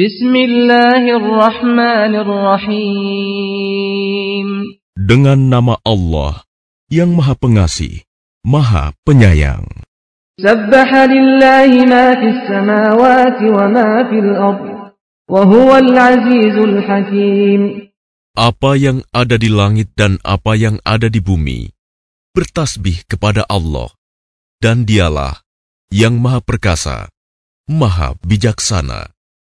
Bismillahirrahmanirrahim. Dengan nama Allah yang Maha Pengasih, Maha Penyayang. Sabbaha lillahi ma fis samawati wa ma fil ard. Wa huwal azizul hakim. Apa yang ada di langit dan apa yang ada di bumi bertasbih kepada Allah dan dialah yang Maha Perkasa, Maha Bijaksana.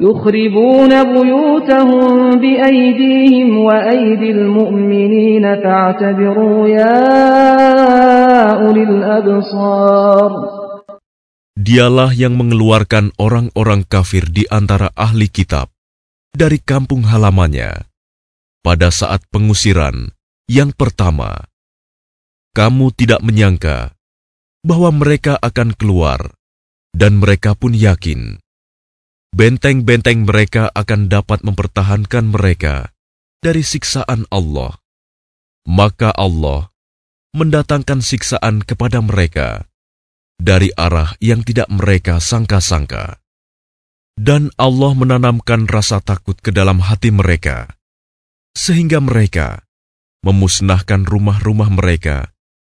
يخربون بيوتهم بأيديهم وأيدي المؤمنين فاعتبروا يا أولي الأبصار Dialah yang mengeluarkan orang-orang kafir di antara ahli kitab dari kampung halamannya pada saat pengusiran yang pertama. Kamu tidak menyangka bahwa mereka akan keluar, dan mereka pun yakin benteng-benteng mereka akan dapat mempertahankan mereka dari siksaan Allah. Maka Allah mendatangkan siksaan kepada mereka dari arah yang tidak mereka sangka-sangka. Dan Allah menanamkan rasa takut ke dalam hati mereka, sehingga mereka memusnahkan rumah-rumah mereka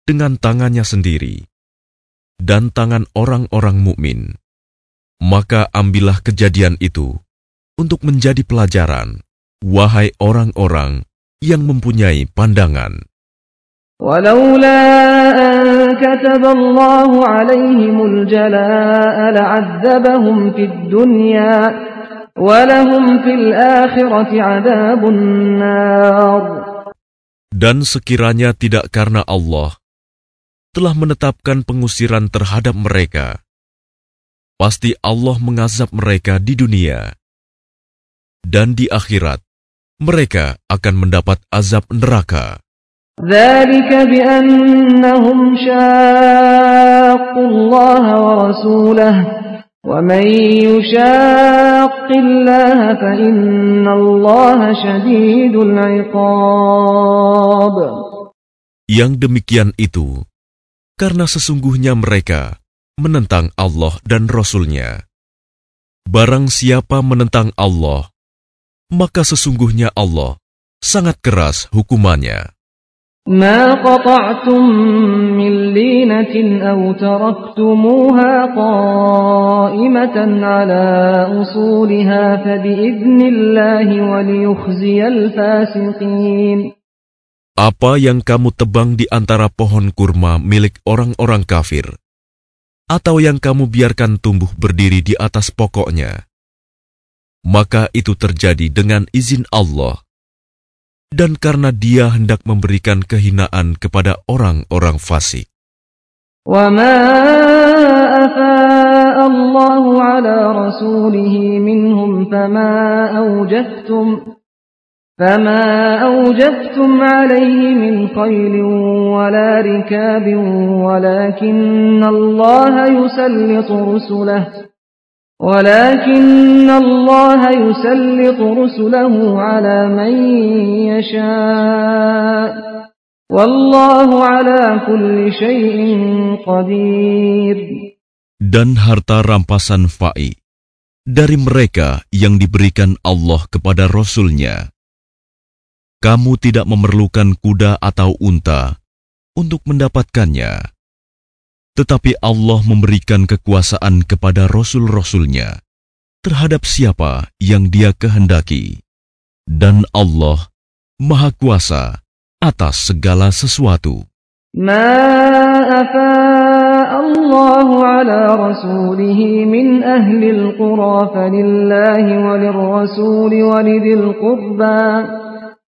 dengan tangannya sendiri dan tangan orang-orang mukmin maka ambillah kejadian itu untuk menjadi pelajaran, wahai orang-orang yang mempunyai pandangan. ولولا أن كتب الله عليهم الجلاء لعذبهم في الدنيا ولهم في الآخرة عذاب النار Dan sekiranya tidak karena Allah telah menetapkan pengusiran terhadap mereka, pasti Allah mengazab mereka di dunia. Dan di akhirat, mereka akan mendapat azab neraka. Yang demikian itu, karena sesungguhnya mereka menentang Allah dan Rasul-Nya. Barang siapa menentang Allah, maka sesungguhnya Allah sangat keras hukumannya. ما قطعتم من لينة أو تركتموها قائمة على أصولها فبإذن الله وليخزي الفاسقين Apa yang kamu tebang di antara pohon kurma milik orang-orang kafir, atau yang kamu biarkan tumbuh berdiri di atas pokoknya, maka itu terjadi dengan izin Allah. Dan karena dia hendak memberikan kehinaan kepada orang-orang fasik. وما أفاء الله على رسوله منهم فما أوجفتم فما أوجفتم عليه من خيل ولا ركاب ولكن الله يسلط رسله ولكن الله يسلط رسله على من يشاء والله على كل شيء قدير Dan harta rampasan fa'i dari mereka yang diberikan Allah kepada Rasulnya. Kamu tidak memerlukan kuda atau unta untuk mendapatkannya. Tetapi Allah memberikan kekuasaan kepada Rasul-Rasulnya terhadap siapa yang dia kehendaki. Dan Allah Maha Kuasa atas segala sesuatu. ما أفاء الله على رسوله من أهل القرى فلله وللرسول ولذي القربى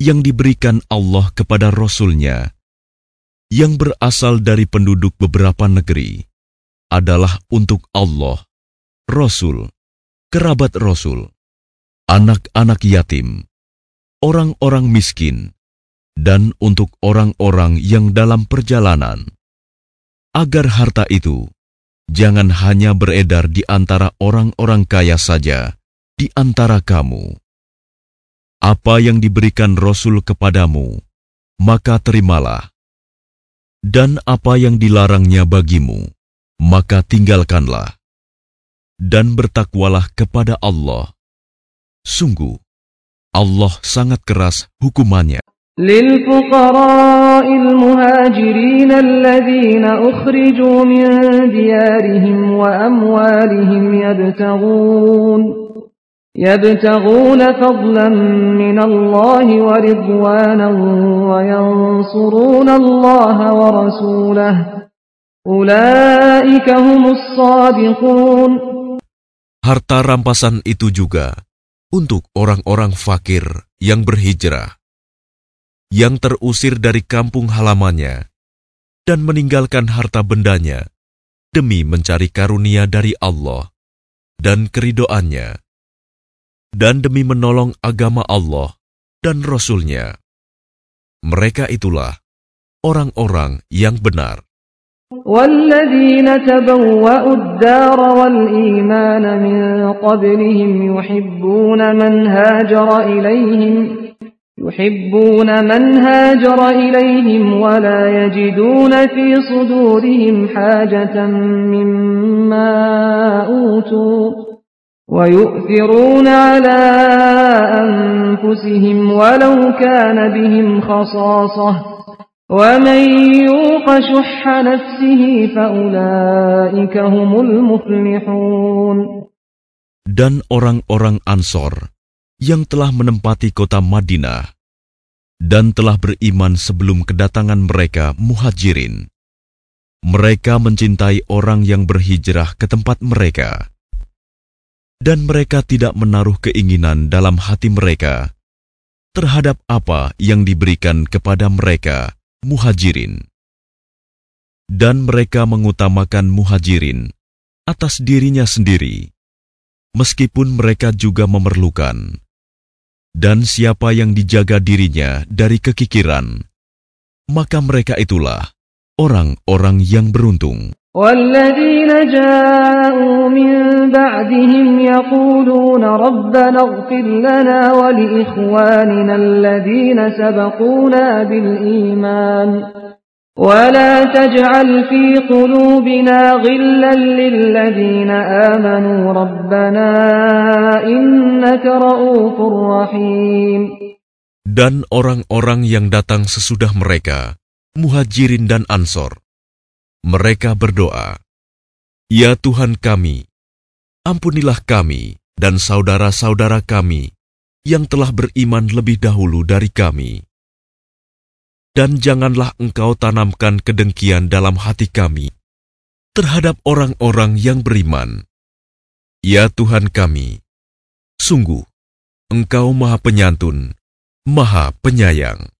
Yang diberikan Allah kepada Rasulnya yang berasal dari penduduk beberapa negeri adalah untuk Allah, Rasul, kerabat Rasul, anak-anak yatim, orang-orang miskin, dan untuk orang-orang yang dalam perjalanan, agar harta itu jangan hanya beredar di antara orang-orang kaya saja di antara kamu Apa yang diberikan Rasul kepadamu, maka terimalah. Dan apa yang dilarangnya bagimu, maka tinggalkanlah. Dan bertakwalah kepada Allah Sungguh, Allah sangat keras hukumannya. للفقراء المهاجرين الذين أخرجوا من ديارهم وأموالهم يبتغون يبتغون فضلا من الله ورضوانا وينصرون الله ورسوله أولئك هم الصادقون Harta rampasan itu juga untuk orang-orang fakir yang berhijrah, yang terusir dari kampung halamannya, dan meninggalkan harta bendanya demi mencari karunia dari Allah dan keridoannya, dan demi menolong agama Allah dan Rasul-Nya. Mereka itulah orang-orang yang benar. والذين تبوأوا الدار والإيمان من قبلهم يحبون من هاجر إليهم يحبون من هاجر إليهم ولا يجدون في صدورهم حاجة مما أوتوا ويؤثرون على أنفسهم ولو كان بهم خصاصة ومن يوق شح نفسه فأولئك هم المفلحون Dan orang-orang Ansor yang telah menempati kota Madinah dan telah beriman sebelum kedatangan mereka muhajirin. Mereka mencintai orang yang berhijrah ke tempat mereka. Dan mereka tidak menaruh keinginan dalam hati mereka terhadap apa yang diberikan kepada mereka muhajirin. Dan mereka mengutamakan muhajirin atas dirinya sendiri, meskipun mereka juga memerlukan. Dan siapa yang dijaga dirinya dari kekikiran, maka mereka itulah orang-orang yang beruntung. والذين جاءوا من بعدهم يقولون ربنا اغفر لنا ولإخواننا الذين سبقونا بالإيمان ولا تجعل في قلوبنا غلا للذين آمنوا ربنا إنك رؤوف رحيم Dan orang-orang yang datang sesudah mereka, muhajirin dan ansor, mereka berdoa, "Ya Tuhan kami, ampunilah kami dan saudara-saudara kami yang telah beriman lebih dahulu dari kami. Dan janganlah Engkau tanamkan kedengkian dalam hati kami terhadap orang-orang yang beriman. Ya Tuhan kami, sungguh Engkau Maha Penyantun, Maha Penyayang."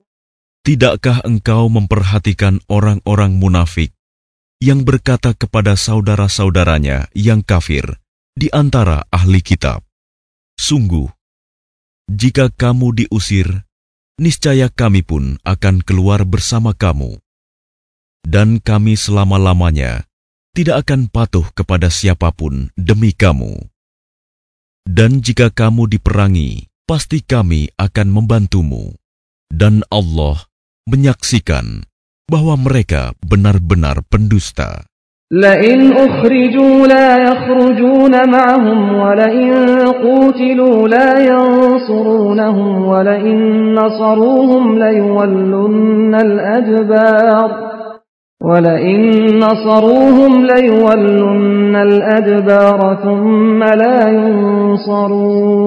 Tidakkah engkau memperhatikan orang-orang munafik yang berkata kepada saudara-saudaranya yang kafir di antara ahli kitab, "Sungguh, jika kamu diusir, niscaya kami pun akan keluar bersama kamu, dan kami selama-lamanya tidak akan patuh kepada siapa pun demi kamu. Dan jika kamu diperangi, pasti kami akan membantumu." Dan Allah menyaksikan bahwa mereka benar-benar pendusta. لئن أخرجوا لا يخرجون معهم ولئن قوتلوا لا ينصرونهم ولئن نصروهم ليولن الأدبار ولئن نصروهم ليولن الأدبار ثم لا ينصرون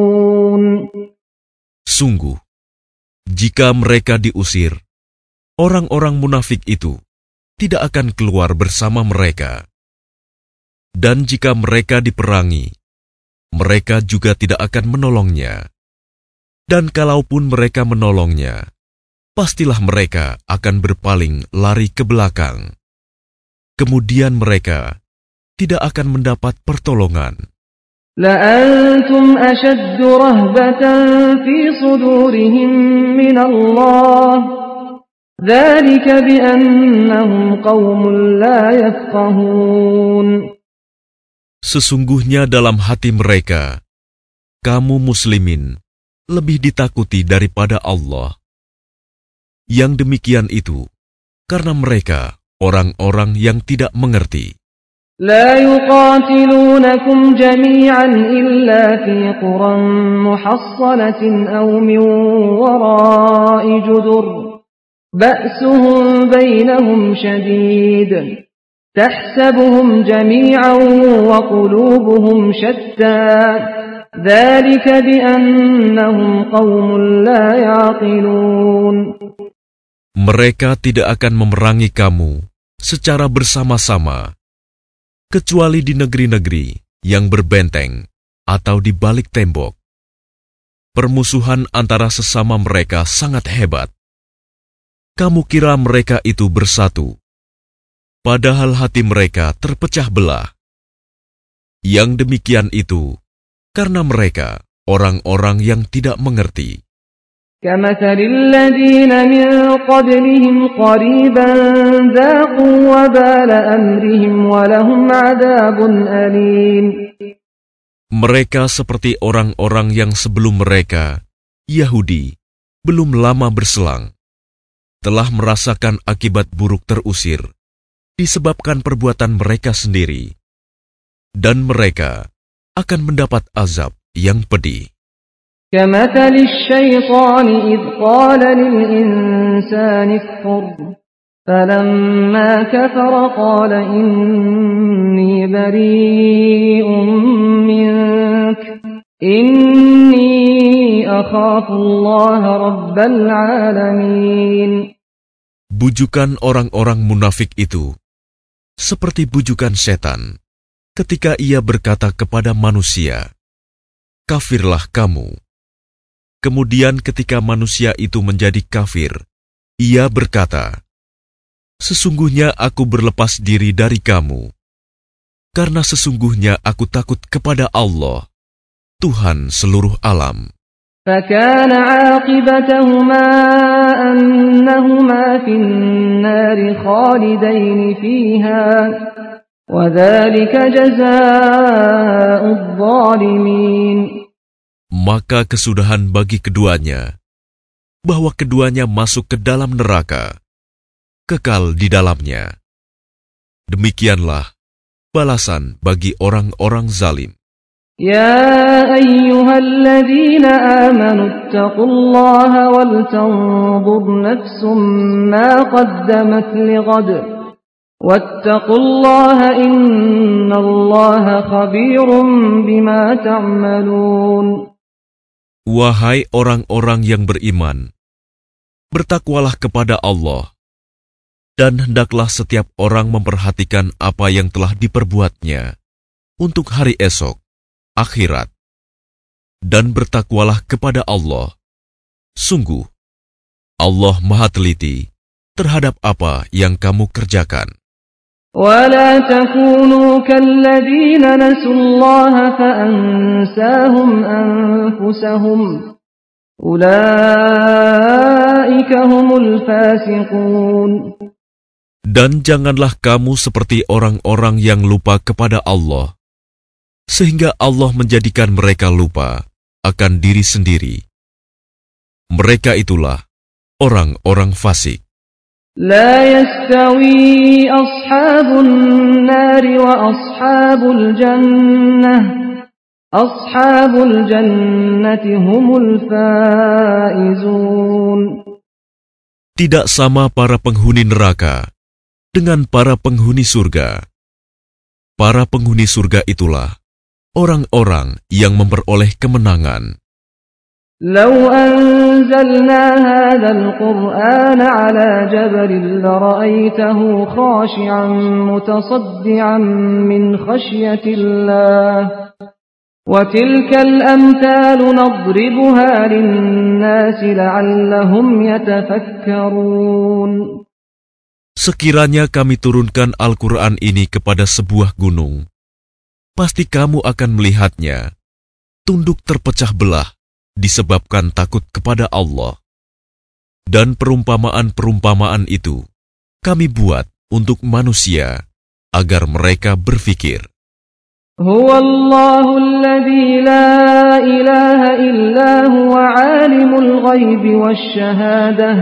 Sungguh, jika mereka diusir, orang-orang munafik itu tidak akan keluar bersama mereka. Dan jika mereka diperangi, mereka juga tidak akan menolongnya. Dan kalaupun mereka menolongnya, pastilah mereka akan berpaling lari ke belakang. Kemudian mereka tidak akan mendapat pertolongan. لأنتم أشد رهبة في صدورهم من الله Sesungguhnya dalam hati mereka, kamu muslimin lebih ditakuti daripada Allah. Yang demikian itu karena mereka orang-orang yang tidak mengerti. لا يقاتلونكم جميعا إلا في قرى محصنة أو من وراء جدر بأسهم بينهم شديد تحسبهم جميعا وقلوبهم شتى ذلك بأنهم قوم لا يعقلون Mereka tidak akan memerangi kamu secara bersama-sama, kecuali di negeri-negeri yang berbenteng atau di balik tembok. Permusuhan antara sesama mereka sangat hebat. kamu kira mereka itu bersatu, padahal hati mereka terpecah belah. Yang demikian itu karena mereka orang-orang yang tidak mengerti. Mereka seperti orang-orang yang sebelum mereka, Yahudi, belum lama berselang, telah merasakan akibat buruk terusir disebabkan perbuatan mereka sendiri, dan mereka akan mendapat azab yang pedih. كمثل الشيطان إذ قال للإنسان اكفر فلما كفر قال إني بريء منك إني أخاف الله رب العالمين Bujukan orang-orang munafik itu seperti bujukan setan ketika ia berkata kepada manusia, "Kafirlah kamu." Kemudian, ketika manusia itu menjadi kafir, ia berkata, "Sesungguhnya aku berlepas diri dari kamu, karena sesungguhnya aku takut kepada Allah, Tuhan seluruh alam." فكان عاقبتهما أنهما في النار خالدين فيها وذلك جزاء الظالمين Maka kesudahan bagi keduanya, bahwa keduanya masuk ke dalam neraka, kekal di dalamnya. Demikianlah balasan bagi orang-orang zalim. يا أيها الذين آمنوا اتقوا الله ولتنظر نفس ما قدمت لغد واتقوا الله إن الله خبير بما تعملون Wahai orang-orang yang beriman, bertakwalah kepada Allah, dan hendaklah setiap orang memperhatikan apa yang telah diperbuatnya untuk hari esok, akhirat, dan bertakwalah kepada Allah. Sungguh, Allah Maha Teliti terhadap apa yang kamu kerjakan. ولا تكونوا كالذين نسوا الله فأنساهم أنفسهم أولئك هم الفاسقون Dan janganlah kamu seperti orang-orang yang lupa kepada Allah, sehingga Allah menjadikan mereka lupa akan diri sendiri. Mereka itulah orang-orang fasik. لا يستوي أصحاب النار وأصحاب الجنة أصحاب الجنة هم الفائزون Tidak sama para penghuni neraka dengan para penghuni surga. Para penghuni surga itulah orang-orang yang memperoleh kemenangan. لو أنزلنا هذا القرآن على جبل لرأيته خاشعا متصدعا من خشية الله وتلك الأمثال نضربها للناس لعلهم يتفكرون Sekiranya kami turunkan Al-Quran ini kepada sebuah gunung, pasti kamu akan melihatnya, tunduk terpecah belah disebabkan takut kepada Allah. Dan perumpamaan-perumpamaan itu kami buat untuk manusia agar mereka berfikir. هو الله الذي لا إله إلا هو عالم الغيب والشهادة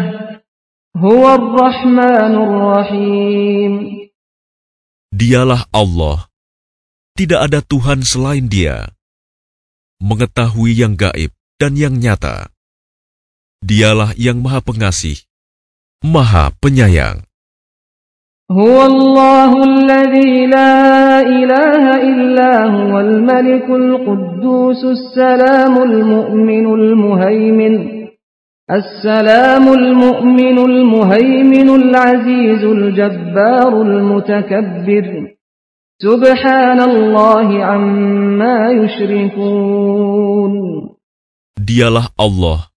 هو الرحمن الرحيم Dialah Allah, tidak ada Tuhan selain Dia, mengetahui yang gaib dan yang nyata. Dialah yang Maha Pengasih, Maha Penyayang. هو الله الذي لا إله إلا هو الملك القدوس السلام المؤمن المهيمن السلام المؤمن المهيمن العزيز الجبار المتكبر Subhanallahi amma yushrikun. Dialah Allah.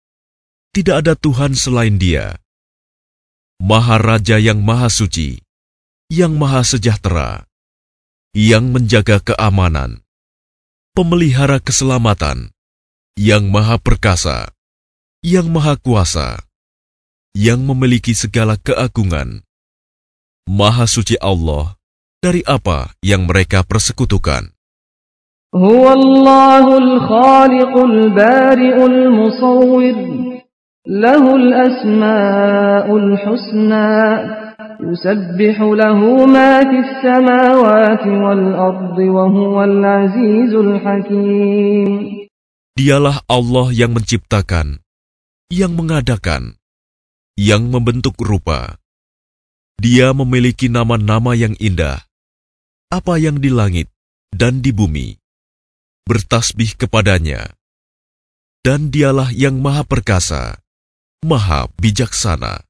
Tidak ada Tuhan selain Dia. Maharaja yang maha suci, yang maha sejahtera, yang menjaga keamanan, pemelihara keselamatan, yang maha perkasa, yang maha kuasa, yang memiliki segala keagungan. Maha suci Allah dari apa yang mereka persekutukan. هو الله الخالق البارئ المصور له الأسماء الحسنى يسبح له ما في السماوات والأرض وهو العزيز الحكيم Dialah Allah yang menciptakan, yang mengadakan, yang membentuk rupa. Dia memiliki nama-nama yang indah, apa yang di langit dan di bumi. Bertasbih kepadanya. Dan dialah yang maha perkasa, maha bijaksana.